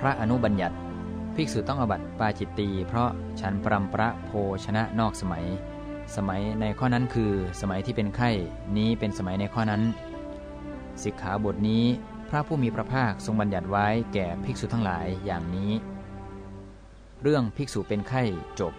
พระอนุบัญญัติ ภิกษุต้องอบัติปาจิตตีเพราะฉันปรำประโภชนะนอกสมัย สมัยในข้อนั้นคือ สมัยที่เป็นไข้นี้เป็นสมัยในข้อนั้น สิกขาบทนี้พระผู้มีพระภาคทรงบัญญัติไว้แก่ภิกษุทั้งหลายอย่างนี้ เรื่องภิกษุเป็นไข้จบ